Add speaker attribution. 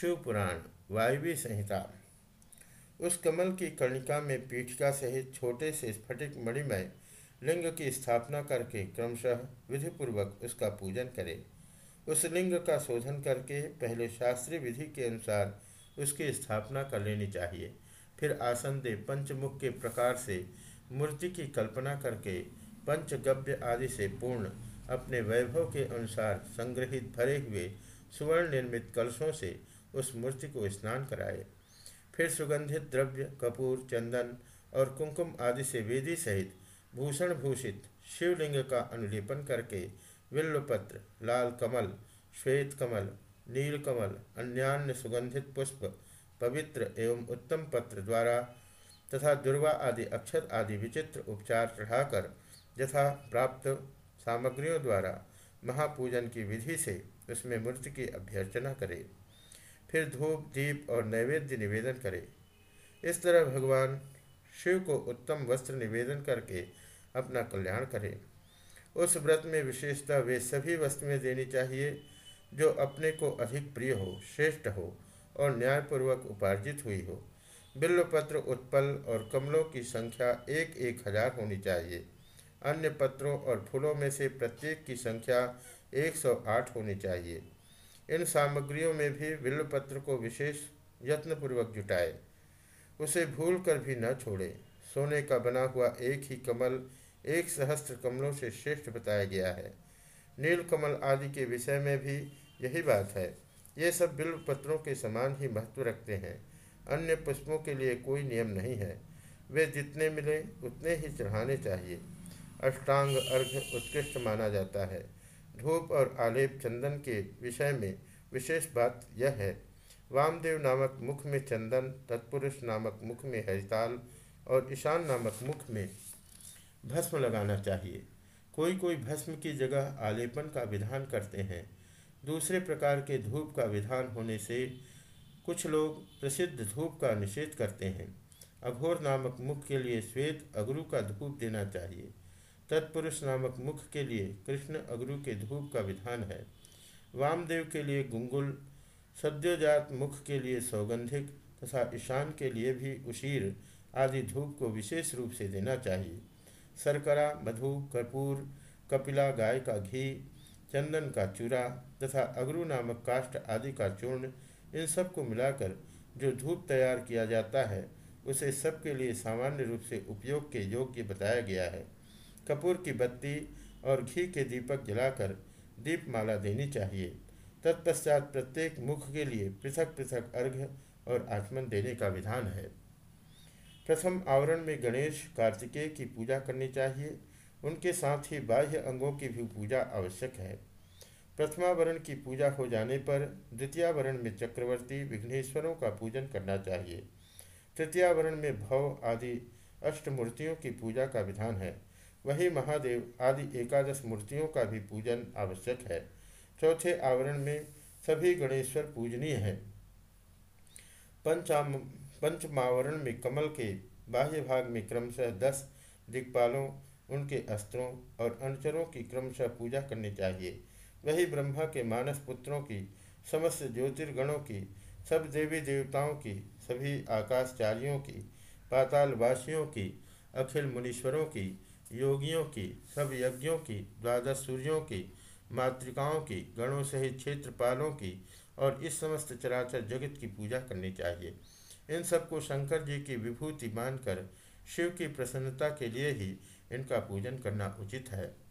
Speaker 1: शिव पुराण वायवी संहिता। उस कमल की कर्णिका में पीठिका सहित छोटे से स्फटिक मणिमय लिंग की स्थापना करके क्रमशः विधिपूर्वक उसका पूजन करे। उस लिंग का शोधन करके पहले शास्त्रीय विधि के अनुसार उसकी स्थापना कर लेनी चाहिए। फिर आसन दे पंचमुख के प्रकार से मूर्ति की कल्पना करके पंचगव्य आदि से पूर्ण अपने वैभव के अनुसार संग्रहित भरे हुए सुवर्ण निर्मित कलशों से उस मूर्ति को स्नान कराए। फिर सुगंधित द्रव्य, कपूर, चंदन और कुंकुम आदि से वेदी सहित भूषण भूषित शिवलिंग का अनुलेपन करके विल्लपत्र, लाल कमल, श्वेत कमल, नील कमल, अन्यान्य सुगंधित पुष्प, पवित्र एवं उत्तम पत्र द्वारा तथा दुर्वा आदि अक्षत आदि विचित्र उपचार चढ़ाकर यथा प्राप्त सामग्रियों द्वारा महापूजन की विधि से उसमें मूर्ति की अभ्यर्चना करे। फिर धूप, दीप और नैवेद्य निवेदन करे। इस तरह भगवान शिव को उत्तम वस्त्र निवेदन करके अपना कल्याण करें। उस व्रत में विशेषता वे सभी वस्तुएँ देनी चाहिए जो अपने को अधिक प्रिय हो, श्रेष्ठ हो और न्यायपूर्वक उपार्जित हुई हो। बिल्वपत्र, उत्पल और कमलों की संख्या एक एक हज़ार होनी चाहिए। अन्य पत्रों और फूलों में से प्रत्येक की संख्या 108 होनी चाहिए। इन सामग्रियों में भी बिल्वपत्र को विशेष यत्नपूर्वक जुटाए। उसे भूल कर भी न छोड़े। सोने का बना हुआ एक ही कमल एक सहस्त्र कमलों से श्रेष्ठ बताया गया है। नील कमल आदि के विषय में भी यही बात है। ये सब बिल्व पत्रों के समान ही महत्व रखते हैं। अन्य पुष्पों के लिए कोई नियम नहीं है। वे जितने मिले, उतने ही चढ़ाने चाहिए। अष्टांग अर्घ उत्कृष्ट माना जाता है। धूप और आलेप चंदन के विषय में विशेष बात यह है। वामदेव नामक मुख में चंदन, तत्पुरुष नामक मुख में हरिताल और ईशान नामक मुख में भस्म लगाना चाहिए। कोई कोई भस्म की जगह आलेपन का विधान करते हैं। दूसरे प्रकार के धूप का विधान होने से कुछ लोग प्रसिद्ध धूप का निषेध करते हैं। अघोर नामक मुख के लिए श्वेत अगरू का धूप देना चाहिए। तत्पुरुष नामक मुख के लिए कृष्ण अगरु के धूप का विधान है। वामदेव के लिए गुंगुल, सद्योजात मुख के लिए सौगंधिक तथा ईशान के लिए भी उशीर आदि धूप को विशेष रूप से देना चाहिए। सरकरा मधु, कर्पूर, कपिला, गाय का घी, चंदन का चूरा तथा अगरू नामक काष्ठ आदि का चूर्ण, इन सबको मिलाकर जो धूप तैयार किया जाता है, उसे सबके लिए सामान्य रूप से उपयोग के योग्य बताया गया है। कपूर की बत्ती और घी के दीपक जलाकर दीपमाला देनी चाहिए। तत्पश्चात प्रत्येक मुख के लिए पृथक पृथक अर्घ्य और आचमन देने का विधान है। प्रथम आवरण में गणेश कार्तिकेय की पूजा करनी चाहिए। उनके साथ ही बाह्य अंगों की भी पूजा आवश्यक है। प्रथमावरण की पूजा हो जाने पर द्वितीयावरण में चक्रवर्ती विघ्नेश्वरों का पूजन करना चाहिए। तृतीयावरण में भव आदि अष्टमूर्तियों की पूजा का विधान है। वही महादेव आदि एकादश मूर्तियों का भी पूजन आवश्यक है। चौथे आवरण में सभी गणेश्वर पूजनीय है। पंचाम, पंचमावरण में कमल के बाह्य भाग में क्रमशः दस दिक्पालों उनके अस्त्रों और अनुचरों की क्रमशः पूजा करनी चाहिए। वही ब्रह्मा के मानस पुत्रों की, समस्त ज्योतिर्गणों की, सब देवी देवताओं की, सभी आकाशचारियों की, पातालवासियों की, अखिल मुनीश्वरों की योगियों की सब यज्ञों की, द्वादश सूर्यों की, मातृकाओं की, गणों सहित क्षेत्रपालों की और इस समस्त चराचर जगत की पूजा करनी चाहिए। इन सबको शंकर जी की विभूति मानकर शिव की प्रसन्नता के लिए ही इनका पूजन करना उचित है।